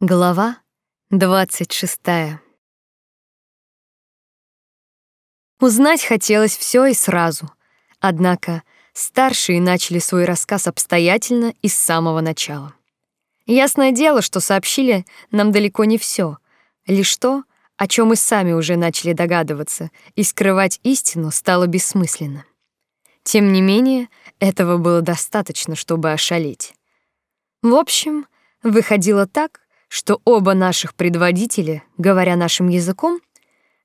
Глава двадцать шестая. Узнать хотелось все и сразу. Однако старшие начали свой рассказ обстоятельно и с самого начала. Ясное дело, что сообщили нам далеко не все, лишь то, о чем мы сами уже начали догадываться, и скрывать истину стало бессмысленно. Тем не менее, этого было достаточно, чтобы ошалеть. В общем, выходило так, что оба наших предводителя, говоря нашим языком,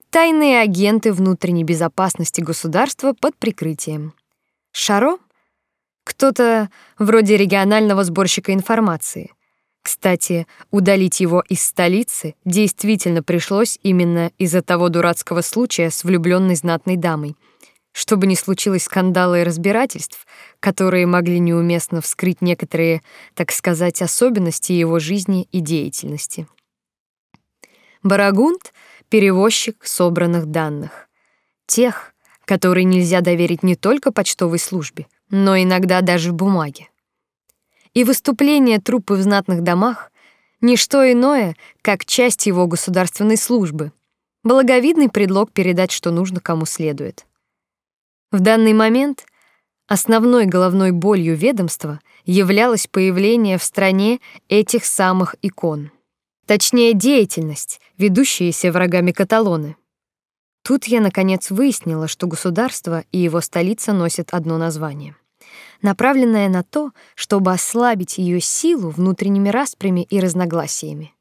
тайные агенты внутренней безопасности государства под прикрытием. Шаро кто-то вроде регионального сборщика информации. Кстати, удалить его из столицы действительно пришлось именно из-за того дурацкого случая с влюбленной знатной дамой — чтобы не случилось скандала и разбирательств, которые могли неуместно вскрыть некоторые, так сказать, особенности его жизни и деятельности. Барагунд — перевозчик собранных данных. Тех, которые нельзя доверить не только почтовой службе, но иногда даже бумаге. И выступление труппы в знатных домах — ничто иное, как часть его государственной службы, благовидный предлог передать, что нужно кому следует. В данный момент основной головной болью ведомства являлось появление в стране этих самых икон. Точнее, деятельность, ведущаяся врагами Каталоны. Тут я наконец выяснила, что государство и его столица носят одно название, направленное на то, чтобы ослабить ее силу внутренними распрями и разногласиями.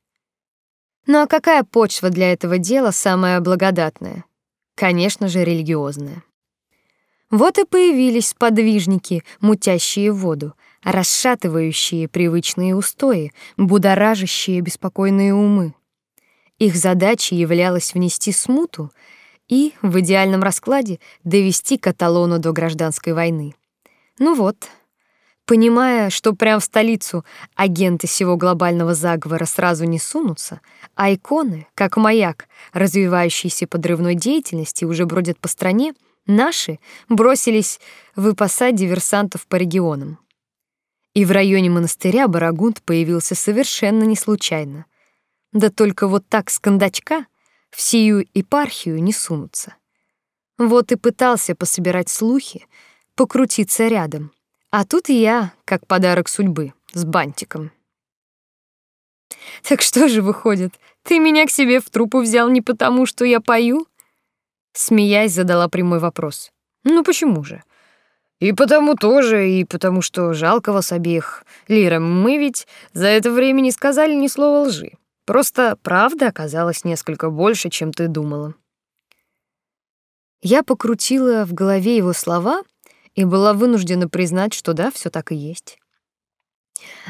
Ну а какая почва для этого дела самая благодатная? Конечно же, религиозная. Вот и появились подвижники, мутящие воду, расшатывающие привычные устои, будоражащие беспокойные умы. Их задачей являлось внести смуту и, в идеальном раскладе, довести Каталону до гражданской войны. Ну вот, понимая, что прямо в столицу агенты всего глобального заговора сразу не сунутся, а иконы, как маяк развивающейся подрывной деятельности, уже бродят по стране, Наши бросились выпасать диверсантов по регионам. И в районе монастыря Барагунд появился совершенно не случайно. Да только вот так с кондачка в сию епархию не сунутся. Вот и пытался пособирать слухи, покрутиться рядом. А тут и я, как подарок судьбы, с бантиком. Так что же выходит, ты меня к себе в труппу взял не потому, что я пою, Смеясь, задала прямой вопрос. «Ну почему же?» «И потому тоже, и потому что жалко вас обеих. Лира, мы ведь за это время не сказали ни слова лжи. Просто правда оказалась несколько больше, чем ты думала». Я покрутила в голове его слова и была вынуждена признать, что да, все так и есть.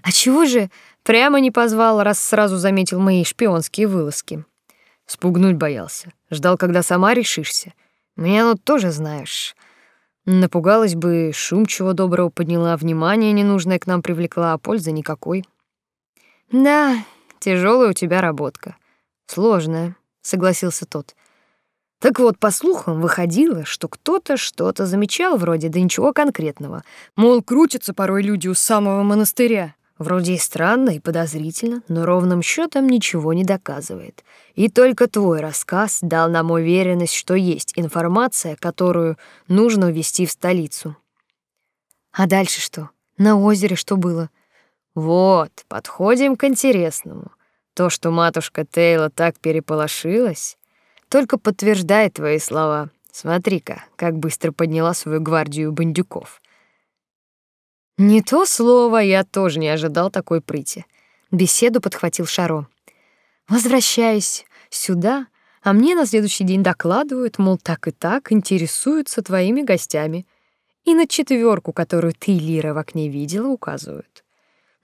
А чего же прямо не позвал, раз сразу заметил мои шпионские вылазки? Спугнуть боялся. Ждал, когда сама решишься. Меня ну тоже знаешь. Напугалась бы, шум чего доброго подняла, внимание ненужное к нам привлекла, а пользы никакой. Да, тяжелая у тебя работка. Сложная, согласился тот. Так вот, по слухам выходило, что кто-то что-то замечал вроде, да ничего конкретного. Мол, крутятся порой люди у самого монастыря. Вроде и странно, и подозрительно, но ровным счетом ничего не доказывает. И только твой рассказ дал нам уверенность, что есть информация, которую нужно ввести в столицу. А дальше что? На озере что было? Вот, подходим к интересному. То, что матушка Тейла так переполошилась, только подтверждает твои слова. Смотри-ка, как быстро подняла свою гвардию бандюков. Не то слово, я тоже не ожидал такой прыти. Беседу подхватил Шаро. Возвращаюсь сюда, а мне на следующий день докладывают, мол, так и так интересуются твоими гостями. И на четверку, которую ты, Лира, в окне видела, указывают.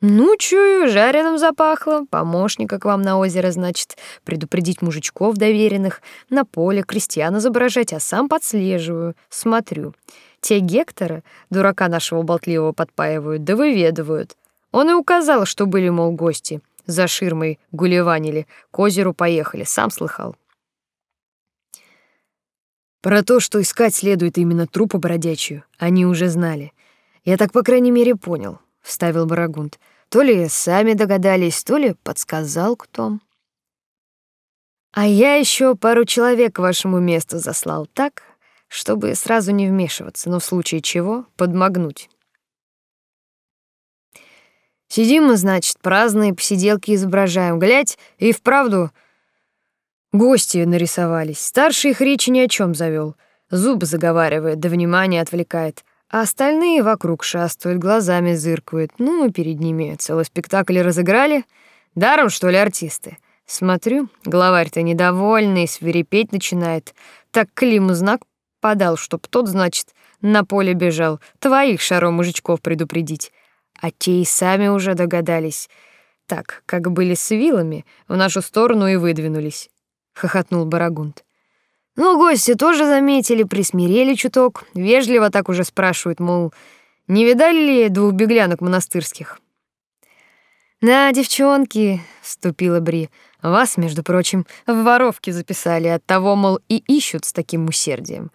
Ну, чую, жареным запахло. Помощника к вам на озеро, значит, предупредить мужичков доверенных, на поле крестьян изображать, а сам подслеживаю, смотрю. Те Гектора, дурака нашего болтливого, подпаивают, да выведывают. Он и указал, что были, мол, гости. За ширмой гулеванили, к озеру поехали, сам слыхал. Про то, что искать следует именно трупа бродячую, они уже знали. Я так, по крайней мере, понял, вставил Барагунд. То ли сами догадались, то ли подсказал кто. А я еще пару человек к вашему месту заслал так, чтобы сразу не вмешиваться, но в случае чего подмогнуть. Сидим мы, значит, праздные посиделки изображаем. Глядь, и вправду гости нарисовались. Старший их речи ни о чем завел, Зубы заговаривает, да внимание отвлекает. А остальные вокруг шастают, глазами зыркают. Ну, перед ними целый спектакль разыграли. Даром, что ли, артисты? Смотрю, главарь-то недовольный, свирепеть начинает. Так Климу знак подал, чтоб тот, значит, на поле бежал, твоих шаро мужичков предупредить. А те и сами уже догадались. Так, как были с вилами, в нашу сторону и выдвинулись, хохотнул Барагунд. Ну, гости тоже заметили, присмирели чуток, вежливо так уже спрашивают, мол, не видали ли двух беглянок монастырских? «Да, девчонки», — вступила Бри, — «вас, между прочим, в воровке записали, от того, мол, и ищут с таким усердием.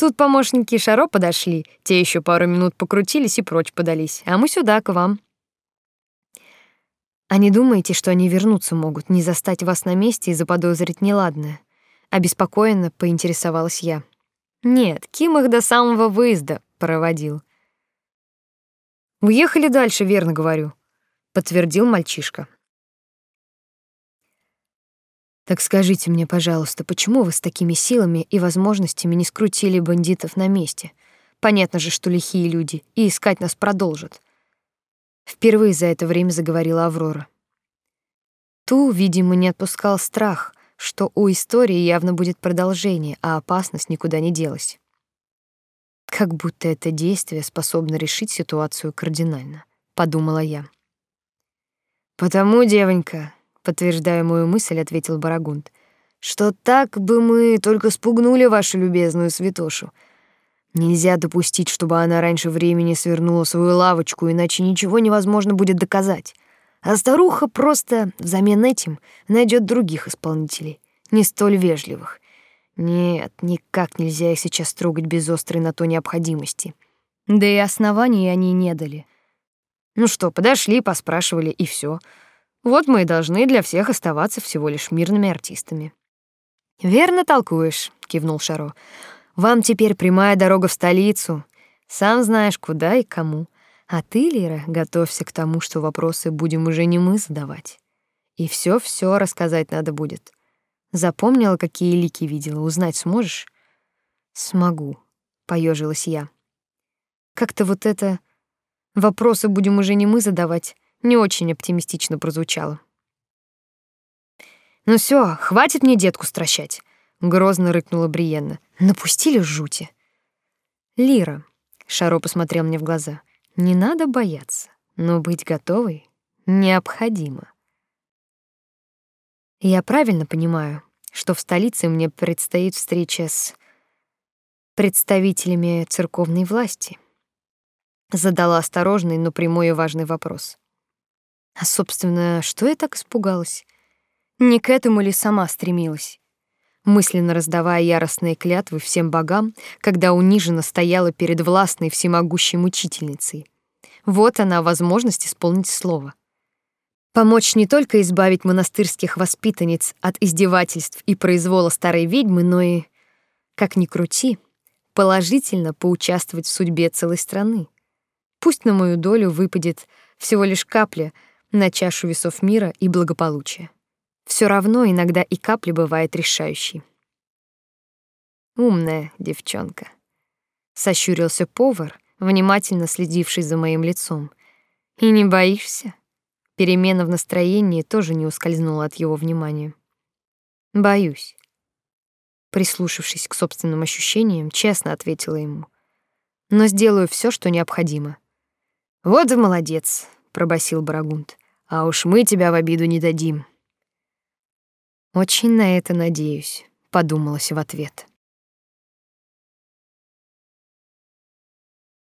Тут помощники Шаро подошли, те еще пару минут покрутились и прочь подались, а мы сюда, к вам». «А не думаете, что они вернуться могут, не застать вас на месте и заподозрить неладное?» обеспокоенно поинтересовалась я. Нет, Ким их до самого выезда проводил. Уехали дальше, верно говорю, подтвердил мальчишка. Так скажите мне, пожалуйста, почему вы с такими силами и возможностями не скрутили бандитов на месте? Понятно же, что лихие люди и искать нас продолжат. Впервые за это время заговорила Аврора. Ту, видимо, не отпускал страх, что у истории явно будет продолжение, а опасность никуда не делась. Как будто это действие способно решить ситуацию кардинально, подумала я. Потому, девонька, подтверждая мою мысль, ответил Барагунд, что так бы мы только спугнули вашу любезную святошу. Нельзя допустить, чтобы она раньше времени свернула свою лавочку, иначе ничего невозможно будет доказать. А старуха просто взамен этим найдет других исполнителей, не столь вежливых. Нет, никак нельзя их сейчас трогать без острой на то необходимости. Да и оснований они не дали. Ну что, подошли, поспрашивали и все. Вот мы и должны для всех оставаться всего лишь мирными артистами. Верно толкуешь, кивнул Шаро. Вам теперь прямая дорога в столицу. Сам знаешь, куда и кому. А ты, Лира, готовься к тому, что вопросы будем уже не мы задавать. И все-все рассказать надо будет. Запомнила, какие лики видела, узнать сможешь? Смогу, поежилась я. Как-то вот это вопросы будем уже не мы задавать, не очень оптимистично прозвучало. Ну все, хватит мне детку стращать, грозно рыкнула Бриенна. Напустили жути. Лира, Шаро посмотрел мне в глаза. Не надо бояться, но быть готовой необходимо. Я правильно понимаю, что в столице мне предстоит встреча с представителями церковной власти. Задала осторожный, но прямой и важный вопрос. А собственно, что я так испугалась? Не к этому ли сама стремилась? мысленно раздавая яростные клятвы всем богам, когда униженно стояла перед властной всемогущей мучительницей. Вот она возможность исполнить слово. Помочь не только избавить монастырских воспитанниц от издевательств и произвола старой ведьмы, но и, как ни крути, положительно поучаствовать в судьбе целой страны. Пусть на мою долю выпадет всего лишь капля на чашу весов мира и благополучия. Все равно иногда и капля бывает решающей. Умная девчонка. Сощурился повар, внимательно следивший за моим лицом. И не боишься? Перемена в настроении тоже не ускользнула от его внимания. Боюсь. Прислушавшись к собственным ощущениям, честно ответила ему. Но сделаю все, что необходимо. Вот и молодец, пробасил Барагунд. А уж мы тебя в обиду не дадим. Очень на это надеюсь, подумалось в ответ.